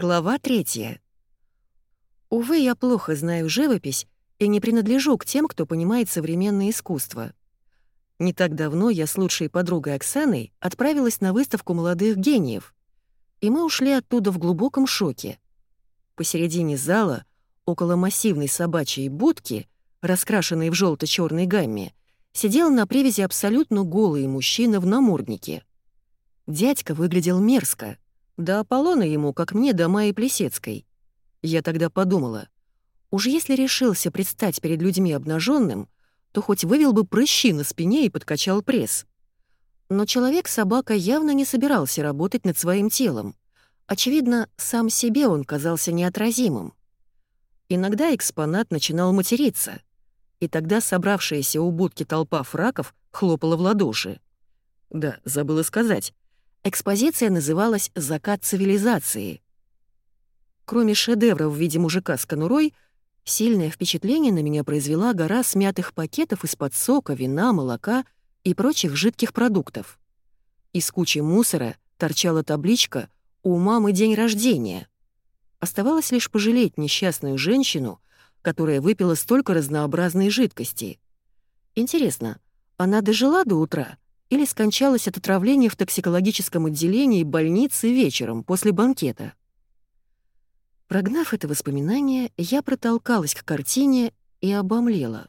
Глава третья. Увы, я плохо знаю живопись и не принадлежу к тем, кто понимает современное искусство. Не так давно я с лучшей подругой Оксаной отправилась на выставку молодых гениев, и мы ушли оттуда в глубоком шоке. Посередине зала, около массивной собачьей будки, раскрашенной в желто черной гамме, сидел на привязи абсолютно голый мужчина в наморднике. Дядька выглядел мерзко — да Аполлона ему, как мне, до Майи Плесецкой. Я тогда подумала, уж если решился предстать перед людьми обнаженным, то хоть вывел бы прыщи на спине и подкачал пресс. Но человек-собака явно не собирался работать над своим телом. Очевидно, сам себе он казался неотразимым. Иногда экспонат начинал материться, и тогда собравшаяся у будки толпа фраков хлопала в ладоши. Да, забыла сказать, Экспозиция называлась «Закат цивилизации». Кроме шедевра в виде мужика с конурой, сильное впечатление на меня произвела гора смятых пакетов из-под сока, вина, молока и прочих жидких продуктов. Из кучи мусора торчала табличка «У мамы день рождения». Оставалось лишь пожалеть несчастную женщину, которая выпила столько разнообразной жидкости. Интересно, она дожила до утра — или скончалась от отравления в токсикологическом отделении больницы вечером после банкета. Прогнав это воспоминание, я протолкалась к картине и обомлела.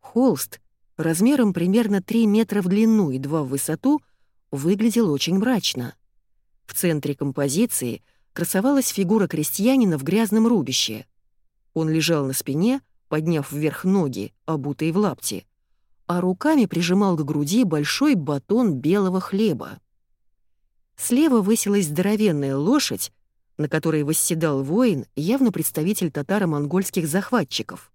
Холст, размером примерно 3 метра в длину и 2 в высоту, выглядел очень мрачно. В центре композиции красовалась фигура крестьянина в грязном рубище. Он лежал на спине, подняв вверх ноги, обутые в лапти, а руками прижимал к груди большой батон белого хлеба. Слева высилась здоровенная лошадь, на которой восседал воин, явно представитель татаро-монгольских захватчиков.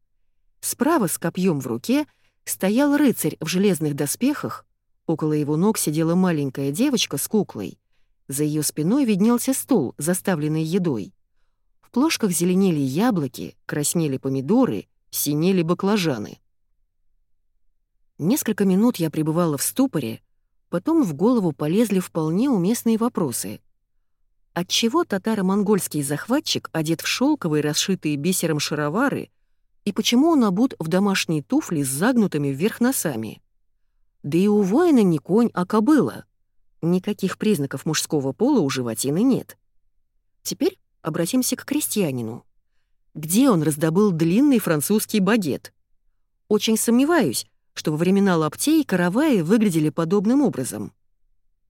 Справа с копьем в руке стоял рыцарь в железных доспехах, около его ног сидела маленькая девочка с куклой. За ее спиной виднелся стул, заставленный едой. В плошках зеленели яблоки, краснели помидоры, синели баклажаны. Несколько минут я пребывала в ступоре, потом в голову полезли вполне уместные вопросы. Отчего татаро-монгольский захватчик одет в шелковые, расшитые бисером шаровары, и почему он обут в домашние туфли с загнутыми вверх носами? Да и у воина не конь, а кобыла. Никаких признаков мужского пола у животины нет. Теперь обратимся к крестьянину. Где он раздобыл длинный французский багет? Очень сомневаюсь, что во времена лаптей караваи выглядели подобным образом.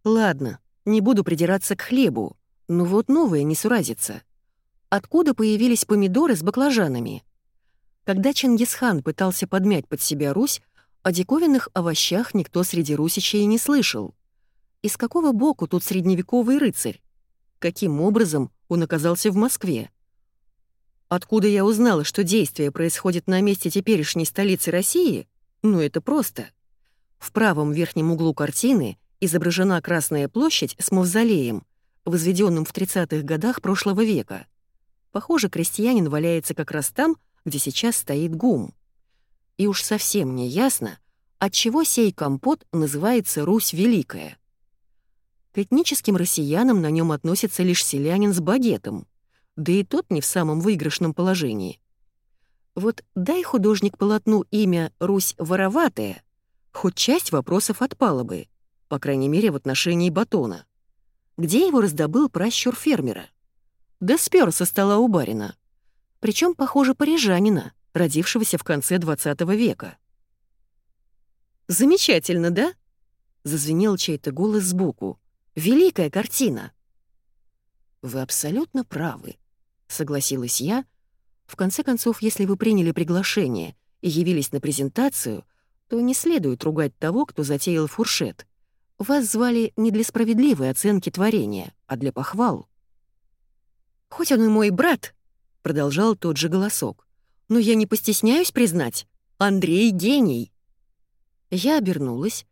Ладно, не буду придираться к хлебу, но вот новое не суразится. Откуда появились помидоры с баклажанами? Когда Чингисхан пытался подмять под себя Русь, о диковинных овощах никто среди русичей не слышал. Из какого боку тут средневековый рыцарь? Каким образом он оказался в Москве? Откуда я узнала, что действие происходит на месте теперешней столицы России? Ну это просто. В правом верхнем углу картины изображена Красная площадь с мавзолеем, возведенным в 30-х годах прошлого века. Похоже, крестьянин валяется как раз там, где сейчас стоит гум. И уж совсем не ясно, отчего сей компот называется «Русь Великая». К этническим россиянам на нем относится лишь селянин с багетом, да и тот не в самом выигрышном положении. Вот дай художник полотну имя «Русь вороватая», хоть часть вопросов отпала бы, по крайней мере в отношении батона. Где его раздобыл пращур фермера? Да спер со стола у барина. Причем, похоже, парижанина, родившегося в конце 20 века. «Замечательно, да?» — зазвенел чей-то голос сбоку. «Великая картина!» «Вы абсолютно правы», — согласилась я, в конце концов, если вы приняли приглашение и явились на презентацию, то не следует ругать того, кто затеял фуршет. Вас звали не для справедливой оценки творения, а для похвал. «Хоть он и мой брат», — продолжал тот же голосок, «но я не постесняюсь признать, Андрей — гений». Я обернулась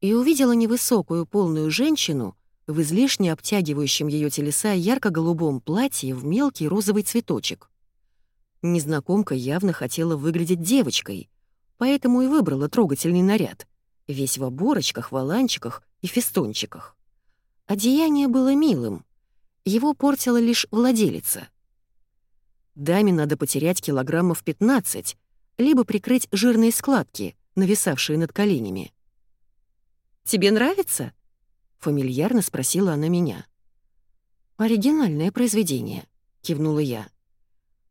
и увидела невысокую полную женщину в излишне обтягивающем ее телеса ярко-голубом платье в мелкий розовый цветочек. Незнакомка явно хотела выглядеть девочкой, поэтому и выбрала трогательный наряд, весь в оборочках, воланчиках и фестончиках. Одеяние было милым. Его портила лишь владелица. Даме надо потерять килограммов 15, либо прикрыть жирные складки, нависавшие над коленями. «Тебе нравится?» — фамильярно спросила она меня. «Оригинальное произведение», — кивнула я.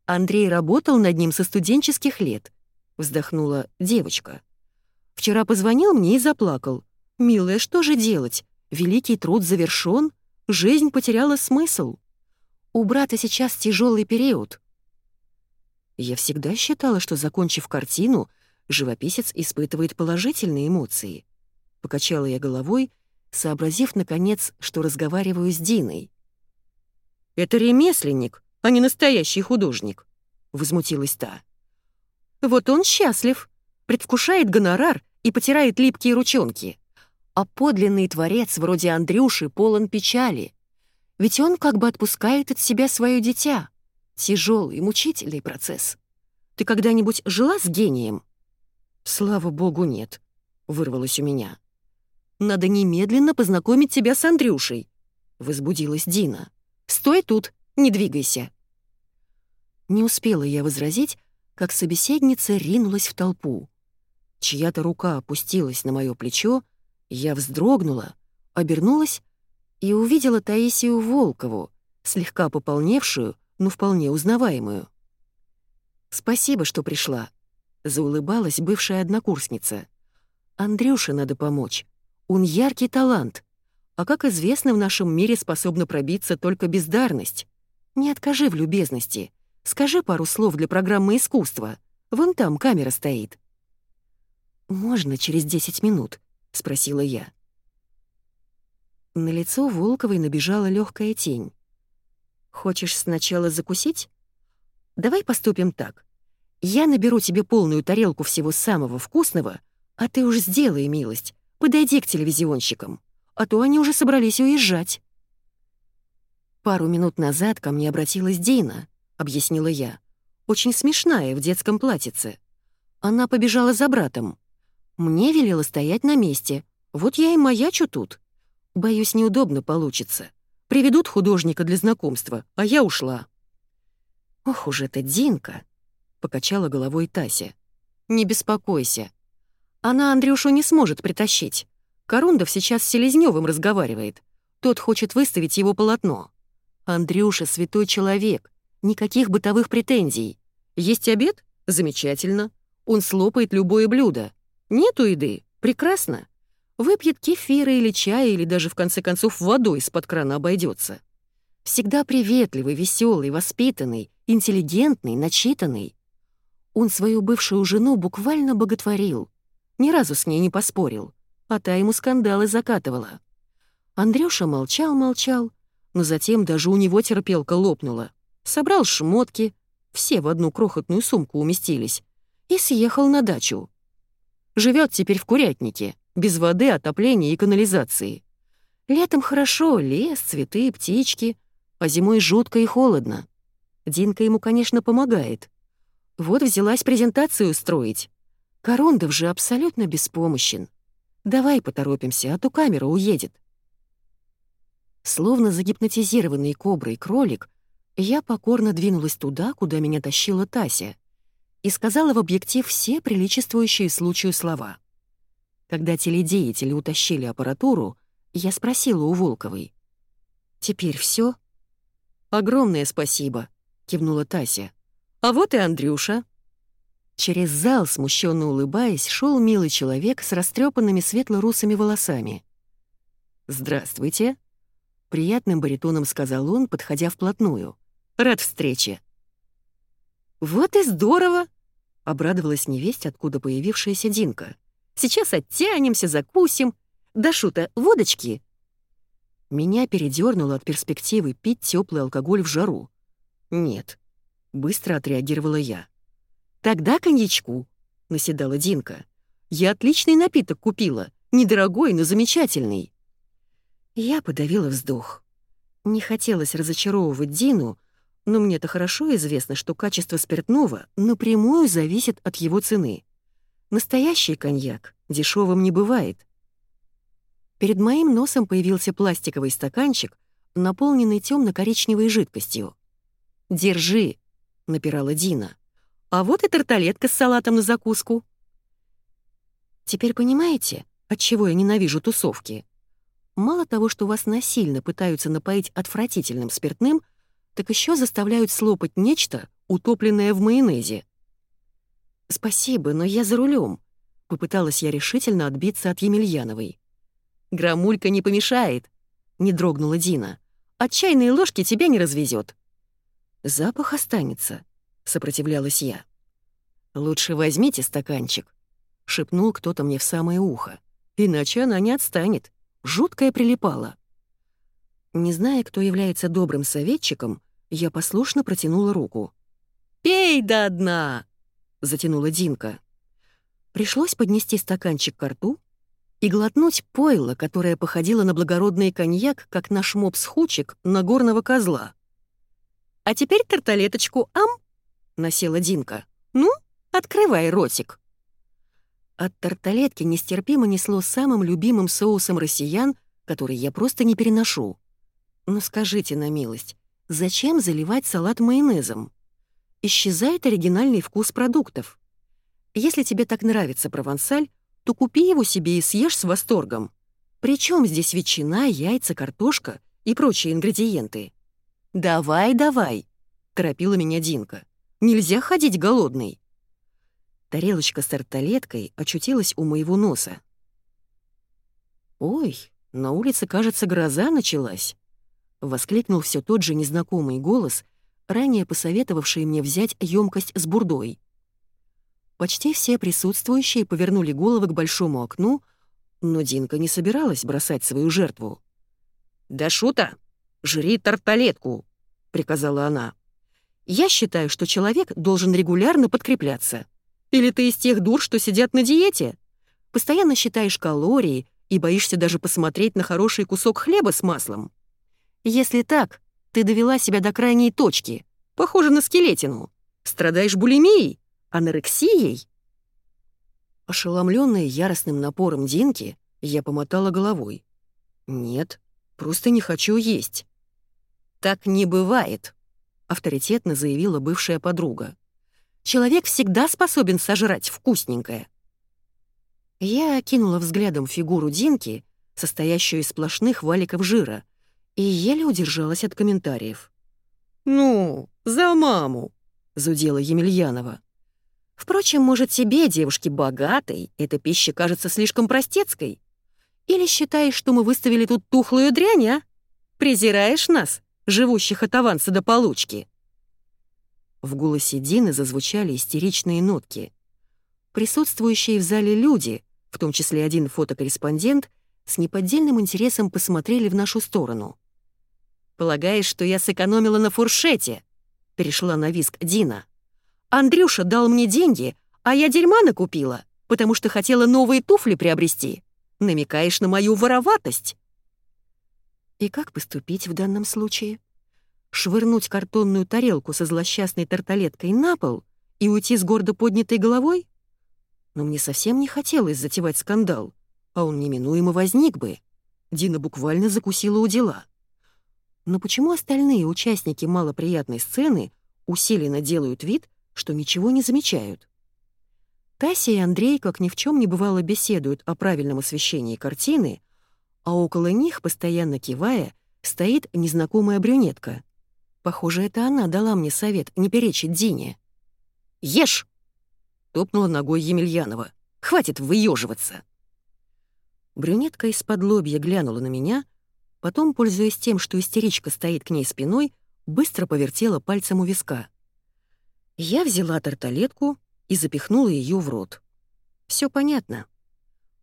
«Андрей работал над ним со студенческих лет», — вздохнула девочка. «Вчера позвонил мне и заплакал. Милая, что же делать? Великий труд завершён, жизнь потеряла смысл. У брата сейчас тяжелый период». Я всегда считала, что, закончив картину, живописец испытывает положительные эмоции. Покачала я головой, сообразив, наконец, что разговариваю с Диной. «Это ремесленник, а не настоящий художник», — возмутилась та. «Вот он счастлив, предвкушает гонорар и потирает липкие ручонки. А подлинный творец вроде Андрюши полон печали. Ведь он как бы отпускает от себя свое дитя. Тяжелый, мучительный процесс. Ты когда-нибудь жила с гением?» «Слава богу, нет», — вырвалось у меня. «Надо немедленно познакомить тебя с Андрюшей», — возбудилась Дина. «Стой тут, не двигайся». Не успела я возразить, как собеседница ринулась в толпу. Чья-то рука опустилась на мое плечо, я вздрогнула, обернулась и увидела Таисию Волкову, слегка пополневшую, но вполне узнаваемую. «Спасибо, что пришла», — заулыбалась бывшая однокурсница. «Андрюше надо помочь. Он яркий талант. А как известно, в нашем мире способна пробиться только бездарность. Не откажи в любезности. Скажи пару слов для программы искусства. Вон там камера стоит». «Можно через 10 минут?» — спросила я. На лицо Волковой набежала легкая тень. «Хочешь сначала закусить? Давай поступим так. Я наберу тебе полную тарелку всего самого вкусного, а ты уж сделай милость, подойди к телевизионщикам, а то они уже собрались уезжать». Пару минут назад ко мне обратилась Дина —— объяснила я. «Очень смешная в детском платьице. Она побежала за братом. Мне велела стоять на месте. Вот я и маячу тут. Боюсь, неудобно получится. Приведут художника для знакомства, а я ушла». «Ох уж эта Динка!» — покачала головой Тася. «Не беспокойся. Она Андрюшу не сможет притащить. Корундов сейчас с Селезнёвым разговаривает. Тот хочет выставить его полотно. Андрюша — святой человек, Никаких бытовых претензий. Есть обед? Замечательно. Он слопает любое блюдо. Нету еды? Прекрасно. Выпьет кефира или чая, или даже, в конце концов, водой из-под крана обойдется. Всегда приветливый, веселый, воспитанный, интеллигентный, начитанный. Он свою бывшую жену буквально боготворил. Ни разу с ней не поспорил, а та ему скандалы закатывала. Андрюша молчал-молчал, но затем даже у него терпелка лопнула собрал шмотки, все в одну крохотную сумку уместились, и съехал на дачу. Живет теперь в курятнике, без воды, отопления и канализации. Летом хорошо, лес, цветы, птички, а зимой жутко и холодно. Динка ему, конечно, помогает. Вот взялась презентацию устроить. Корондов же абсолютно беспомощен. Давай поторопимся, а то камера уедет. Словно загипнотизированный коброй кролик, я покорно двинулась туда, куда меня тащила Тася, и сказала в объектив все приличествующие случаю слова. Когда теледеятели утащили аппаратуру, я спросила у Волковой. «Теперь все? «Огромное спасибо», — кивнула Тася. «А вот и Андрюша». Через зал, смущенно улыбаясь, шел милый человек с растрепанными светло-русыми волосами. «Здравствуйте», — приятным баритоном сказал он, подходя вплотную. Рад встрече». «Вот и здорово!» — обрадовалась невесть, откуда появившаяся Динка. «Сейчас оттянемся, закусим. Да шута, водочки!» Меня передернуло от перспективы пить теплый алкоголь в жару. «Нет», — быстро отреагировала я. «Тогда коньячку», — наседала Динка. «Я отличный напиток купила, недорогой, но замечательный». Я подавила вздох. Не хотелось разочаровывать Дину, но мне-то хорошо известно, что качество спиртного напрямую зависит от его цены. Настоящий коньяк дешевым не бывает. Перед моим носом появился пластиковый стаканчик, наполненный темно-коричневой жидкостью. «Держи», — напирала Дина. «А вот и тарталетка с салатом на закуску». Теперь понимаете, от чего я ненавижу тусовки? Мало того, что вас насильно пытаются напоить отвратительным спиртным, так еще заставляют слопать нечто, утопленное в майонезе. «Спасибо, но я за рулем», — попыталась я решительно отбиться от Емельяновой. «Грамулька не помешает», — не дрогнула Дина. «От чайной ложки тебя не развезет. «Запах останется», — сопротивлялась я. «Лучше возьмите стаканчик», — шепнул кто-то мне в самое ухо. «Иначе она не отстанет. Жуткая прилипала». Не зная, кто является добрым советчиком, я послушно протянула руку. «Пей до дна!» — затянула Динка. Пришлось поднести стаканчик к рту и глотнуть пойло, которое походило на благородный коньяк, как наш мопс-хучик на горного козла. «А теперь тарталеточку, ам!» — насела Динка. «Ну, открывай ротик!» От тарталетки нестерпимо несло самым любимым соусом россиян, который я просто не переношу. Но скажите на милость, зачем заливать салат майонезом? Исчезает оригинальный вкус продуктов. Если тебе так нравится провансаль, то купи его себе и съешь с восторгом. Причем здесь ветчина, яйца, картошка и прочие ингредиенты. «Давай, давай!» — торопила меня Динка. «Нельзя ходить голодный!» Тарелочка с тарталеткой очутилась у моего носа. «Ой, на улице, кажется, гроза началась!» — воскликнул все тот же незнакомый голос, ранее посоветовавший мне взять емкость с бурдой. Почти все присутствующие повернули головы к большому окну, но Динка не собиралась бросать свою жертву. «Да шута! Жри тарталетку!» — приказала она. «Я считаю, что человек должен регулярно подкрепляться. Или ты из тех дур, что сидят на диете? Постоянно считаешь калории и боишься даже посмотреть на хороший кусок хлеба с маслом? Если так, ты довела себя до крайней точки, похоже на скелетину. Страдаешь булимией?» анорексией? Ошеломленная яростным напором Динки, я помотала головой. «Нет, просто не хочу есть». «Так не бывает», — авторитетно заявила бывшая подруга. «Человек всегда способен сожрать вкусненькое». Я окинула взглядом фигуру Динки, состоящую из сплошных валиков жира, и еле удержалась от комментариев. «Ну, за маму!» — зудела Емельянова. Впрочем, может, тебе, девушке богатой, эта пища кажется слишком простецкой? Или считаешь, что мы выставили тут тухлую дрянь, а? Презираешь нас, живущих от аванса до получки?» В голосе Дины зазвучали истеричные нотки. Присутствующие в зале люди, в том числе один фотокорреспондент, с неподдельным интересом посмотрели в нашу сторону. «Полагаешь, что я сэкономила на фуршете?» — перешла на виск Дина. Андрюша дал мне деньги, а я дерьма накупила, потому что хотела новые туфли приобрести. Намекаешь на мою вороватость?» И как поступить в данном случае? Швырнуть картонную тарелку со злосчастной тарталеткой на пол и уйти с гордо поднятой головой? Но мне совсем не хотелось затевать скандал, а он неминуемо возник бы. Дина буквально закусила у дела. Но почему остальные участники малоприятной сцены усиленно делают вид, что ничего не замечают. Тася и Андрей, как ни в чем не бывало, беседуют о правильном освещении картины, а около них, постоянно кивая, стоит незнакомая брюнетка. Похоже, это она дала мне совет не перечить Дине. «Ешь!» — топнула ногой Емельянова. «Хватит выеживаться!» Брюнетка из-под лобья глянула на меня, потом, пользуясь тем, что истеричка стоит к ней спиной, быстро повертела пальцем у виска. Я взяла тарталетку и запихнула ее в рот. Все понятно.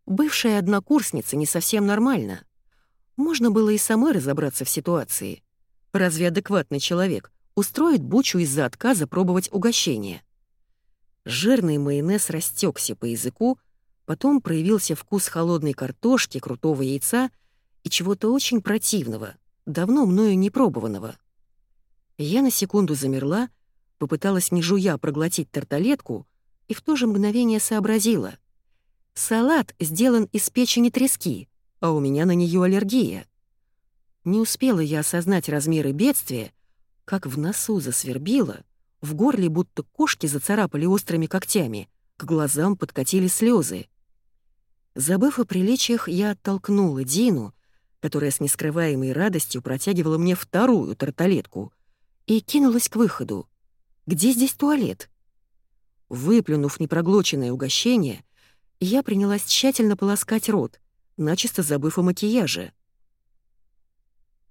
Бывшая однокурсница не совсем нормально. Можно было и самой разобраться в ситуации. Разве адекватный человек устроит бучу из-за отказа пробовать угощение? Жирный майонез растекся по языку, потом проявился вкус холодной картошки, крутого яйца и чего-то очень противного, давно мною не пробованного. Я на секунду замерла, попыталась не жуя проглотить тарталетку и в то же мгновение сообразила. Салат сделан из печени трески, а у меня на нее аллергия. Не успела я осознать размеры бедствия, как в носу засвербило, в горле будто кошки зацарапали острыми когтями, к глазам подкатили слезы. Забыв о приличиях, я оттолкнула Дину, которая с нескрываемой радостью протягивала мне вторую тарталетку, и кинулась к выходу. «Где здесь туалет?» Выплюнув непроглоченное угощение, я принялась тщательно полоскать рот, начисто забыв о макияже.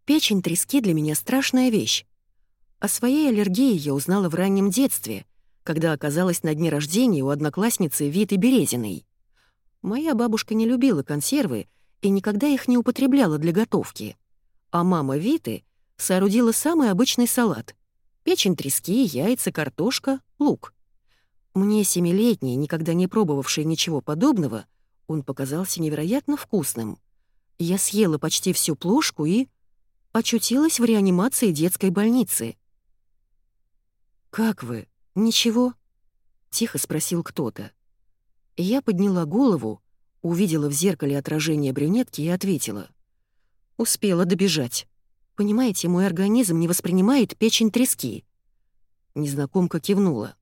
Печень трески для меня страшная вещь. О своей аллергии я узнала в раннем детстве, когда оказалась на дне рождения у одноклассницы Виты Березиной. Моя бабушка не любила консервы и никогда их не употребляла для готовки. А мама Виты соорудила самый обычный салат. Печень трески, яйца, картошка, лук. Мне, семилетней, никогда не пробовавшей ничего подобного, он показался невероятно вкусным. Я съела почти всю плошку и очутилась в реанимации детской больницы. «Как вы? Ничего?» — тихо спросил кто-то. Я подняла голову, увидела в зеркале отражение брюнетки и ответила. «Успела добежать. Понимаете, мой организм не воспринимает печень трески». Незнакомка кивнула.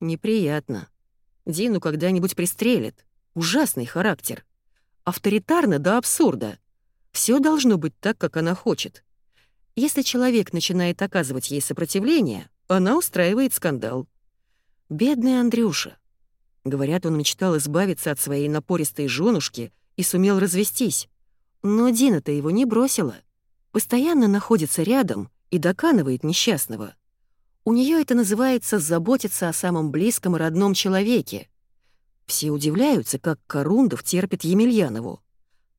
«Неприятно. Дину когда-нибудь пристрелят. Ужасный характер. Авторитарно до абсурда. Все должно быть так, как она хочет. Если человек начинает оказывать ей сопротивление, она устраивает скандал. Бедный Андрюша. Говорят, он мечтал избавиться от своей напористой женушки и сумел развестись. Но Дина-то его не бросила. Постоянно находится рядом и доканывает несчастного. У нее это называется заботиться о самом близком и родном человеке. Все удивляются, как Корундов терпит Емельянову.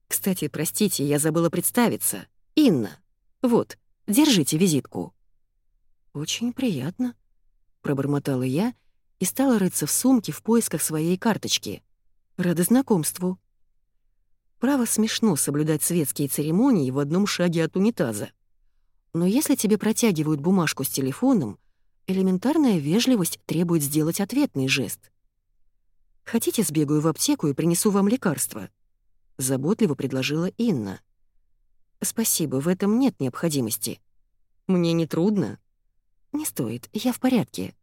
Кстати, простите, я забыла представиться. Инна. Вот, держите визитку». «Очень приятно», — пробормотала я и стала рыться в сумке в поисках своей карточки. «Рада знакомству». Право смешно соблюдать светские церемонии в одном шаге от унитаза. Но если тебе протягивают бумажку с телефоном, элементарная вежливость требует сделать ответный жест. «Хотите, сбегаю в аптеку и принесу вам лекарство?» — заботливо предложила Инна. «Спасибо, в этом нет необходимости. Мне не трудно?» «Не стоит, я в порядке.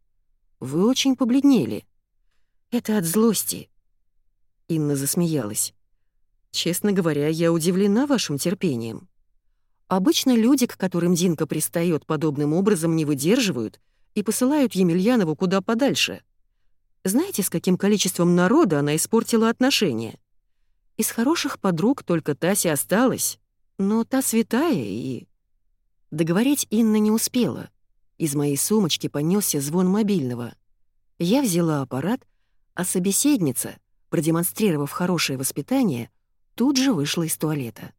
Вы очень побледнели. Это от злости». Инна засмеялась. «Честно говоря, я удивлена вашим терпением. Обычно люди, к которым Динка пристает подобным образом, не выдерживают и посылают Емельянову куда подальше. Знаете, с каким количеством народа она испортила отношения?» Из хороших подруг только Тася осталась, но та святая и... Договорить Инна не успела. Из моей сумочки понесся звон мобильного. Я взяла аппарат, а собеседница, продемонстрировав хорошее воспитание, тут же вышла из туалета.